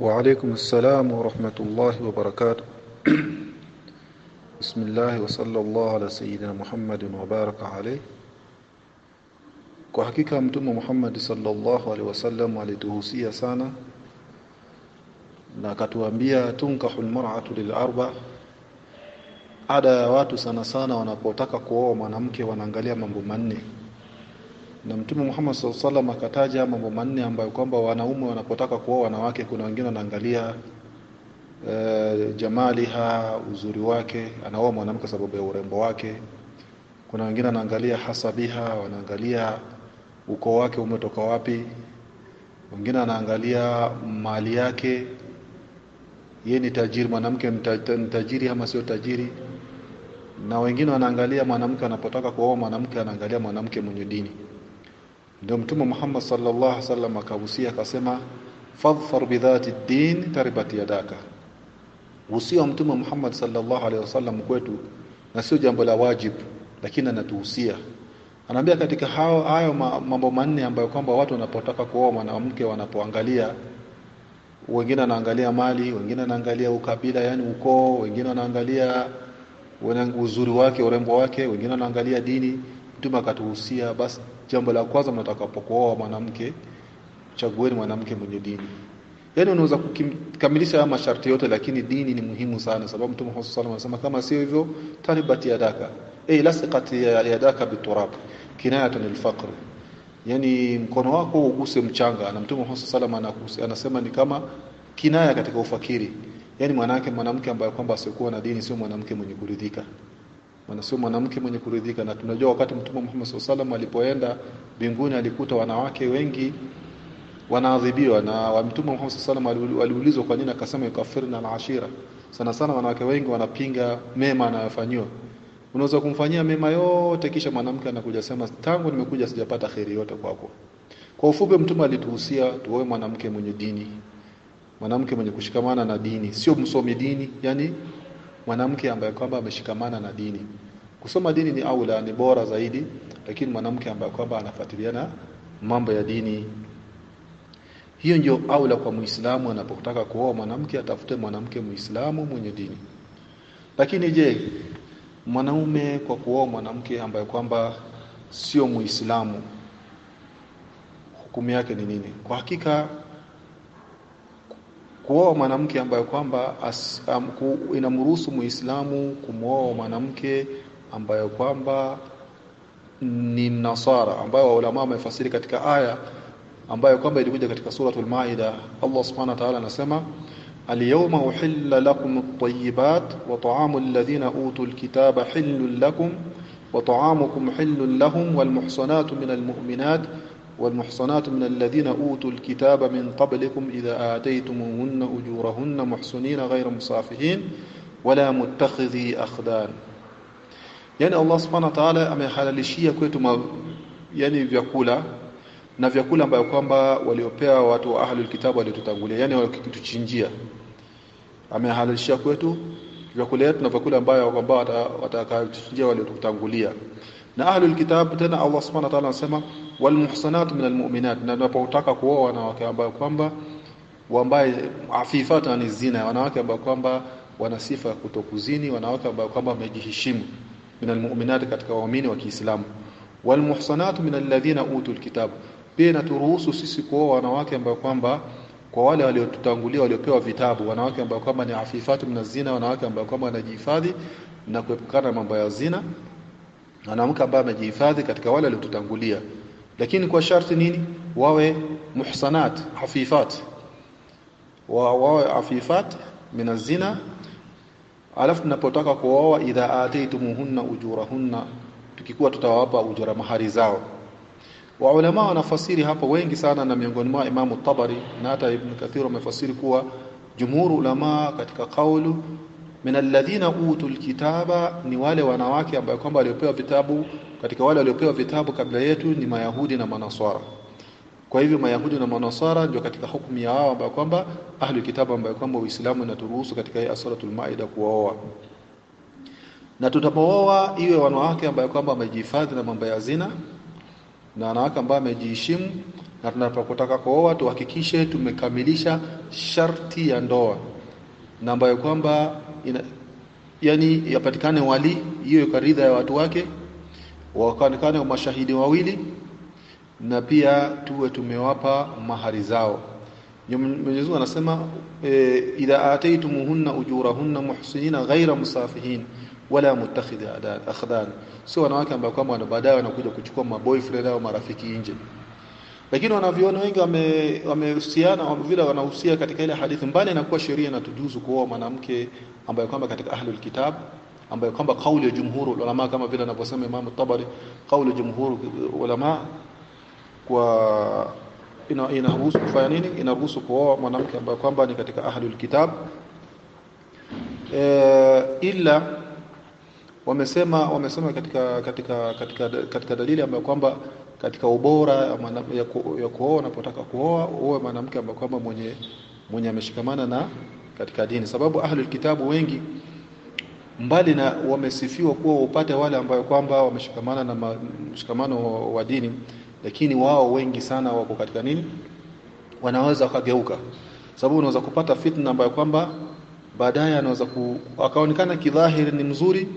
وعليكم السلام ورحمة الله وبركاته. بسم الله وصلى الله على سيدنا محمد وبارك عليه. وحقيقة متوم محمد صلى الله عليه وسلم ولتهوسية سانة نكتو أمبيا تنكح المرعة للأربع. Ada ya watu sana sana ونمكي kuoa من wanaangalia na mtume Muhammad wasallam akataja mambo manne ambayo kwamba wanaume wanapotaka kuoa wanawake kuna wengine wanaangalia e, jamaliha uzuri wake anaoa mwanamke sababu ya urembo wake. Kuna wengine wanaangalia hasabiha wanaangalia ukoo wake umetoka wapi. Wengine wanaangalia mali yake. Yeye ni tajiri mwanamke ni tajiri ama sio tajiri? Na wengine wanaangalia mwanamke anapotaka kuoa mwanamke anaangalia mwanamke mwenye dini ndio mtume Muhammad sallallahu alaihi wasallam akahusia akasema fadhfar bidhati din taribat yadaka. Usio mtume Muhammad sallallahu alaihi wasallam kwetu na sio jambo la wajibu lakini anatuhusia. Anaambia katika hao hayo mambo manne ambayo kwamba watu wanapotaka kuoa mwanamke wanapoangalia wengine wanaangalia mali wengine wanaangalia ukabila yani ukoo wengine wanaangalia uzuri wake urembo wake wengine wanaangalia dini. Mtume akatuhusia basi jambo la kwanza mnatakapokuoa mwanamke chagueni mwanamke mwenye dini. Yani unaweza kukamilisha haya masharti yote lakini dini ni muhimu sana sababu mtume Muhammad sallallahu alaihi wasallam kama sio hivyo taribati yadaka. Ay lasiqat yadaka biturab kinayatan alfaqr yani mkono wako uguse mchanga na mtume Muhammad sallallahu alaihi wasallam anasema ni kama kinaya katika ufakiri. Yani mwanamke mwanamke ambaye kwamba asiokuwa na dini sio mwanamke mwenye kuridhika sio mwanamke mwenye kuridhika. Na tunajua wakati mtume Muhammad sallallahu alaihi alipoenda mbinguni alikuta wanawake wengi wanaadhibiwa. Na wa mtume Muhammad wasallam aliulizwa kwa nini akasema yukafirna al-ashira. Sana sana wanawake wengi wanapinga mema anayofanywa unaweza kumfanyia mema yote kisha mwanamke anakuja sema tangu nimekuja sijapata khairi yote kwako. Kwa ufupi mtume alituhusia tuoe mwanamke mwenye dini mwanamke mwenye kushikamana na dini sio msomi dini yani mwanamke ambaye kwamba ameshikamana na dini kusoma dini ni aula ni bora zaidi lakini mwanamke ambaye kwamba anafuatiliana mambo ya dini hiyo ndio aula kwa Muislamu anapotaka kuoa mwanamke atafute mwanamke Muislamu mwenye dini. Lakini je, mwanaume kwa kuoa mwanamke ambaye kwamba sio Muislamu hukumu yake ni nini? Kwa hakika kuoa mwanamke ambaye kwamba um, ku, inamruhusu Muislamu kumwoa mwanamke ambayo kwamba ni mnasara ambayo ulama wamefasiri katika aya ambayo kwamba ilikuja katika suratul Maida. Allah subhanahu wa ta'ala anasema Al-yawma uhilla lakum at-tayyibat wa ta'amu alladhina utul kitaba hillun lakum wa ta'amukum hillun lahum wal muhsanatu minal mu'minat muhsanatu minal ladhina utul kitaba min qablikum idha ataytumuhunna ujurahunna muhsinina ghayra musafihin wala muttakhidhi akhdan yani Allah subhanahu wa ta'ala amehalalishia kwetu yani vyakula na vyakula ambayo kwamba waliopewa watu wa ahlul kitabu waliotutangulia yani wakituchinjia amehalalishia kwetu vyakula yetu na vyakula ambayo kwamba watakayotuchinjia waliotutangulia na ahlul kitab tena Allah subhanahu wa ta'ala anasema wal muhsanat min al mu'minat na tunapotaka kuoa wanawake ambao kwamba ambaye afifata ni zina wanawake ambao kwamba wana sifa ya kutokuzini wanawake ambao kwamba wamejiheshimu. Min al mu'minat katika waumini wa Kiislamu. Wal muhsanat min alladhina utul kitab. Pia inaturuhusu sisi kuoa wanawake ambao kwamba kwa wale waliotutangulia waliopewa vitabu wanawake ambao kwamba ni afifatu mnazina wanawake ambao kwamba wanajihifadhi na kuepukana na mambo ya zina. Wanawake ambao wamejihifadhi katika wale waliotutangulia lakini kwa sharti nini? Wawe muhsanat hafifat. Wa wawe afifat minazina alafu tunapotaka kuoa idha ataitumuhunna ujurahunna tukikuwa tutawapa ujura mahari zao. Wa ulama wanafasiri hapo wengi sana na miongoni mwa Imam Tabari na hata Ibn Kathir wamefasiri kuwa jumhur ulama katika kaulu min alladhina utul kitaba ni wale wanawake ambao kwamba waliopewa vitabu katika wale waliopewa vitabu kabla yetu ni mayahudi na manaswara. Kwa hivyo mayahudi na manaswara ndio katika hukumu ya wao ambao kwamba ahli kitabu ambao kwamba uislamu inaturuhusu katika hii suratul maida kuwaoa. Na tutapooa iwe wanawake ambao kwamba wamejihifadhi na mambo ya zina na wanawake ambao wamejiheshimu na tunapotaka kuoa tuhakikishe tumekamilisha sharti ya ndoa na ambayo kwamba ina, yani yapatikane wali hiyo karidha ya watu wake wakaonekane mashahidi wawili na pia tuwe tumewapa mahari zao. Mwenyezi Mungu anasema e, idha ataitumuhunna ujurahunna muhsinina ghaira musafihin wala muttakhidhi akhdan sio wanawake ambao kwamba baadaye wanakuja kuchukua maboyfriend au marafiki nje lakini wanavyoona wengi wamehusiana wame vile wanahusia katika ile hadithi. Mbali inakuwa sheria inatujuzu kuoa mwanamke ambaye kwamba katika ahlul kitab ambayo kwamba kauli ya jumhuru ulama kama vile anavyosema Imam Tabari kauli ya jumhuru ulama kwa ina inaruhusu kufanya nini? Inaruhusu kuoa mwanamke ambaye kwamba ni katika ahlul kitab. E, ila wamesema wamesema katika katika katika katika dalili ambayo kwamba katika ubora ya, ku, ya kuoa unapotaka kuoa uwe mwanamke ambaye kwamba mwenye mwenye ameshikamana na katika dini. Sababu ahlul kitabu wengi mbali na wamesifiwa kuwa upate wale ambayo kwamba wameshikamana na mshikamano wa dini lakini wao wengi sana wako katika nini? Wanaweza wakageuka. Sababu unaweza kupata fitna ambayo kwamba baadaye anaweza akaonekana kidhahiri ni mzuri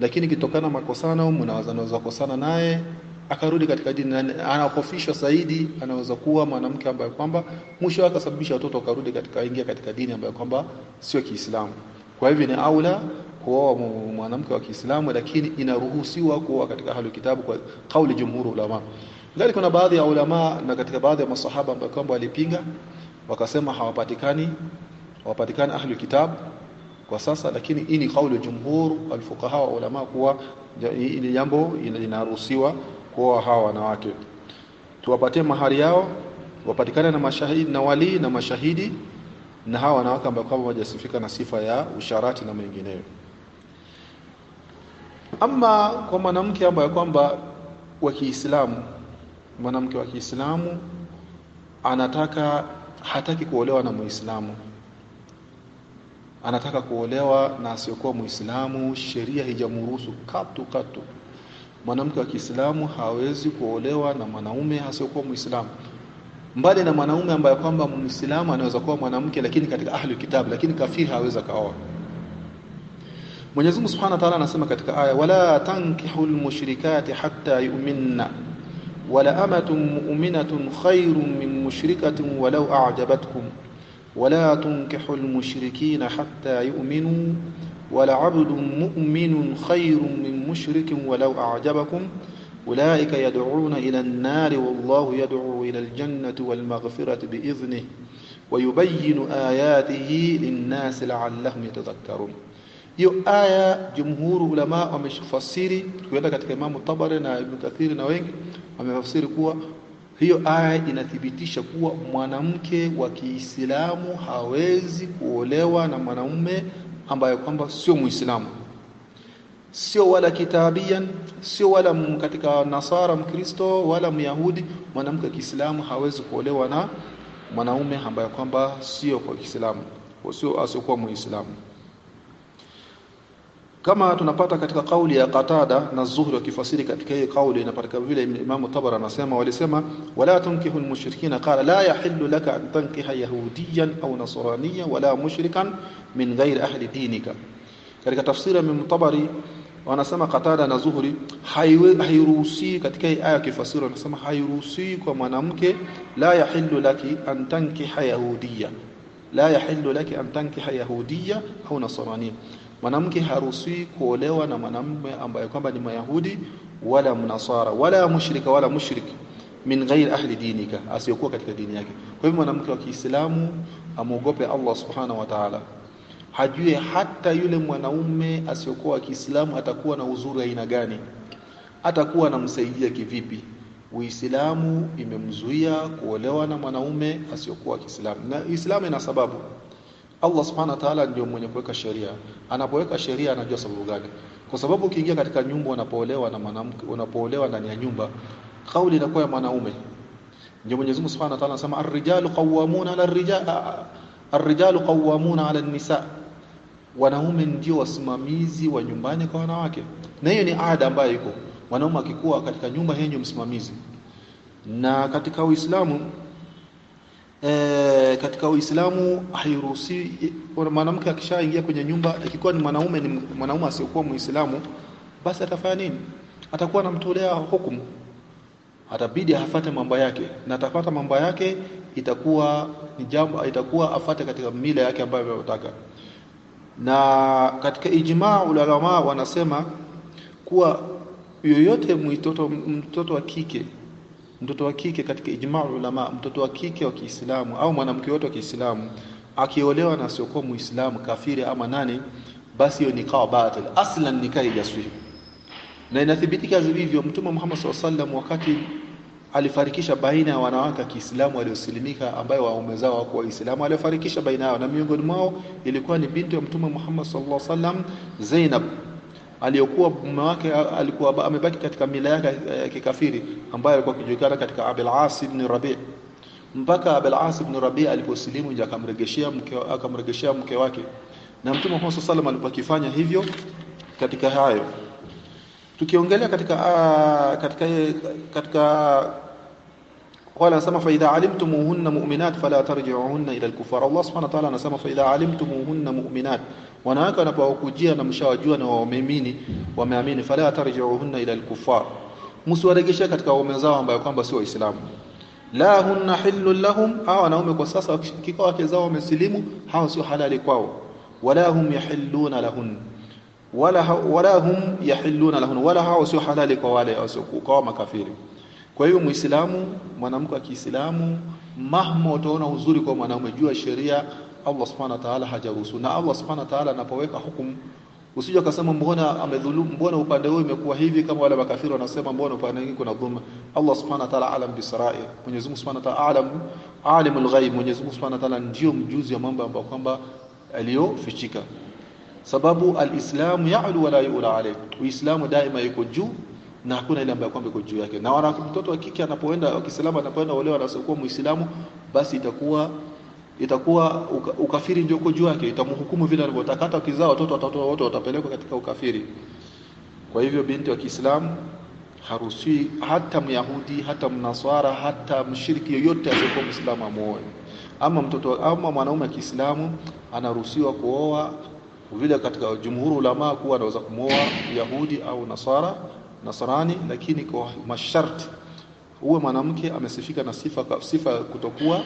lakini kitokana makosana mnaweza naweza naye akarudi katika dini anakofishwa zaidi anaweza kuwa mwanamke ambaye kwamba mwisho wake akasababisha watoto akarudi katika ingia katika dini ambayo kwamba sio Kiislamu. Kwa hivyo ni aula kuoa mwanamke wa Kiislamu lakini inaruhusiwa kuoa katika hali kitabu kwa kauli jumhuru ulama. Ngali kuna baadhi ya ulama na katika baadhi ya masahaba ambao kwamba walipinga wakasema hawapatikani hawapatikani ahli kitab kwa sasa lakini hii ni kauli jumhur alfuqaha wa ulama kuwa ili jambo linaruhusiwa kuoa hawa wanawake. Tuwapatie mahari yao wapatikane na mashahidi na wali na mashahidi na hawa wanawake ambao kwamba wajasifika na sifa ya usharati na mengineyo. Ama kwa mwanamke ambaye kwamba wa Kiislamu mwanamke wa Kiislamu anataka hataki kuolewa na Muislamu. Anataka kuolewa na asiyokuwa Muislamu sheria haijamruhusu katu katu mwanamke wa Kiislamu hawezi kuolewa na mwanaume asiyokuwa Muislamu, mbali na mwanaume ambaye kwamba Muislamu anaweza kuwa mwanamke lakini katika ahli kitabu, lakini kafiri hawezi kaoa. Mwenyezi Mungu Subhanahu wa Ta'ala anasema katika aya, wala tankihul mushrikati hatta yu'minna wala amatun mu'minatun khairun min mushrikatin walau a'jabatkum wala tunkihul mushrikina hatta yu'minu ولعبد مؤمن خير من مشرك ولو أعجبكم أولئك يدعون إلى النار والله يدعو إلى الجنة والمغفرة بإذنه ويبين آياته للناس لعلهم يتذكرون hiyo aya jumhuru ulama wameshafasiri tukienda katika Imam Tabari na Ibn Kathir na wengi wamefasiri kuwa hiyo aya inathibitisha kuwa mwanamke wa Kiislamu hawezi kuolewa na mwanaume ambaye kwamba sio Muislamu. Sio wala kitabian sio wala katika Nasara Mkristo wala Myahudi. Mwanamke Kiislamu hawezi kuolewa na mwanaume ambaye kwamba sio kwa Kiislamu sio asiokuwa Muislamu kama tunapata katika kauli ya Qatada na Zuhri wakifasiri katika hii kauli inapatikana vile Imam Tabari anasema walisema wala tunkihu almushrikina qala la yahillu laka an tankiha yahudiyan au nasraniyan wala mushrikan min ghairi ahli dinika katika tafsiri ya Imam Tabari wanasema Qatada na Zuhri hairuhusi katika hii aya kifasiri wanasema hairuhusi kwa mwanamke la yahillu laki an tankiha yahudiya la yahillu laki an tankiha yahudiya au nasraniya mwanamke haruhusiwi kuolewa na mwanamume ambaye kwamba ni mayahudi wala mnasara wala mushrika wala mushrik min ghairi ahli dinika asiyokuwa katika dini yake. Kwa hivyo mwanamke wa Kiislamu amuogope Allah subhanahu wa ta'ala. Hajue hata yule mwanaume asiyokuwa wa Kiislamu atakuwa na uzuri aina gani. Atakuwa anamsaidia kivipi? Uislamu imemzuia kuolewa na mwanaume asiyokuwa Kiislamu. Na Uislamu ina sababu Allah subhanahu wa ta'ala ndio mwenye kuweka sheria. Anapoweka sheria anajua sababu gani. Kwa sababu ukiingia katika nyumba unapoolewa na mwanamke, unapoolewa ndani ya nyumba, kauli inakuwa ya mwanaume. Ndio Mwenyezi Mungu Subhanahu wa Ta'ala anasema ar-rijalu qawwamuna 'ala ar-rijal ar-rijalu qawwamuna 'ala an-nisa. Wanaume ndio wasimamizi wa nyumbani kwa wanawake. Na hiyo ni ada ambayo iko. Mwanaume akikuwa katika nyumba yenye msimamizi. na katika Uislamu e, katika Uislamu hairuhusi mwanamke akishaingia kwenye nyumba ikikuwa ni mwanaume ni mwanaume asiyokuwa Muislamu basi atafanya nini? Atakuwa anamtolea hukumu. Atabidi afate mambo yake. Na atapata mambo yake itakuwa ni jambo itakuwa afate katika mila yake ambayo anataka. Na katika ijmaa ulama wanasema kuwa yoyote mtoto wa kike mtoto wa kike katika ijmaa ulama mtoto wa kike wa Kiislamu au mwanamke wote wa Kiislamu akiolewa na asiokuwa Muislamu kafiri ama nani basi hiyo nikah batil. Aslan nikah ijaswihi. na inathibitika hivyo mtume Muhammad SAW wakati alifarikisha baina ya wanawake wa Kiislamu waliosilimika ambayo waume zao wako waislamu alifarikisha baina yao. Na miongoni mwao ilikuwa ni binti wa mtume Muhammad sallallahu alaihi Zainab aliyokuwa mume wake alikuwa amebaki katika mila yake ya kikafiri ambayo alikuwa akijulikana katika Abil As ibn Rabi' mpaka Abil As ibn Rabi' aliposilimu nje akamregeshea mke akamregeshea mke wake. Na mtume Muhammad sallallahu alaihi alipokifanya hivyo katika hayo. Tukiongelea katika a, katika katika idha alimtumuhunna mu'minat fala tarji'uhunna ila al-kufar. Allah subhanahu wa ta'ala anasema fa idha alimtumuhunna mu'minat wanawake wanapokujia na mshawajua na waumini wameamini fala tarji'uhunna ila al-kuffar. Msiwaregeshe katika waume zao ambao kwamba si waislamu. La hunna hillun lahum. Hawa wanaume kwa sasa kikao wake zao wamesilimu hawa sio halali kwao. Wala hum yahilluna lahun. Wala wala hum yahilluna lahun. Wala hawa sio halali kwa wale kwa makafiri. Kwa hiyo muislamu mwanamke wa Kiislamu mahma utaona uzuri kwa mwanaume. Jua sheria Allah subhanahu wa ta'ala hajaruhusu. Na Allah subhanahu wa ta'ala anapoweka hukumu usije akasema mbona amedhulumu mbona upande huu imekuwa hivi? Kama wale makafiri wanasema mbona upande mwingine kuna dhulma? Allah subhanahu wa ta'ala alam bisarair Mwenyezi Mungu subhanahu wa ta'ala alam alimul ghaib. Mwenyezi Mungu subhanahu wa ta'ala ndio mjuzi wa mambo ambayo kwamba aliyofichika sababu alislamu ya'lu wa la yu'la alayh. Uislamu daima yuko juu na hakuna ile ambayo kwamba iko juu yake. Na wana mtoto wa kike anapoenda wa Kiislamu anapoenda olewa na sio Muislamu basi itakuwa itakuwa uka, ukafiri ndio uko juu yake itamhukumu vile anavyotaka hata kizao watoto watoto wote watapelekwa katika ukafiri. Kwa hivyo binti wa Kiislamu haruhusi hata Myahudi hata Mnaswara hata mshiriki yoyote asiyekuwa Muislamu amuoe. Ama mtoto ama mwanaume wa Kiislamu anaruhusiwa kuoa vile katika jumhuru ulama kuwa anaweza kumwoa Yahudi au Nasara Nasrani lakini kwa masharti. Uwe mwanamke amesifika na sifa sifa kutokuwa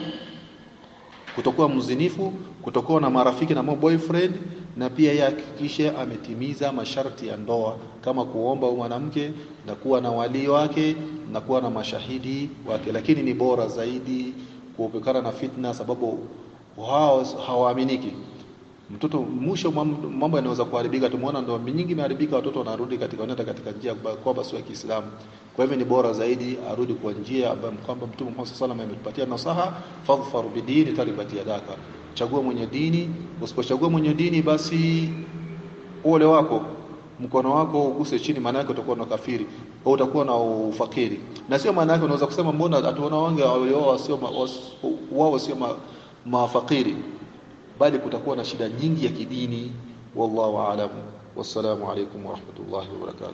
kutokuwa mzinifu kutokuwa na marafiki na boyfriend na pia yeye hakikishe ametimiza masharti ya ndoa kama kuomba mwanamke na kuwa na walii wake na kuwa na mashahidi wake. Lakini ni bora zaidi kuepukana na fitna sababu hao hawaaminiki mtoto mwisho mambo yanaweza kuharibika. Tumeona ndoa nyingi imeharibika watoto wanarudi katika wanaenda katika njia kwa sio ya Kiislamu. Kwa hivyo ni bora zaidi arudi kwa njia ambayo kwamba Mtume Muhammad sallallahu alaihi wasallam ametupatia nasaha fadhfar bidini taribati yadaka chagua mwenye dini usipochagua mwenye dini basi ole wako mkono wako uguse chini maana yake utakuwa na kafiri au utakuwa na ufakiri. Na sio maana yake unaweza kusema mbona atuona wange wao sio wao sio mafakiri bali kutakuwa na shida nyingi ya kidini wallahu aalam wassalamu alaykum wa rahmatullahi wa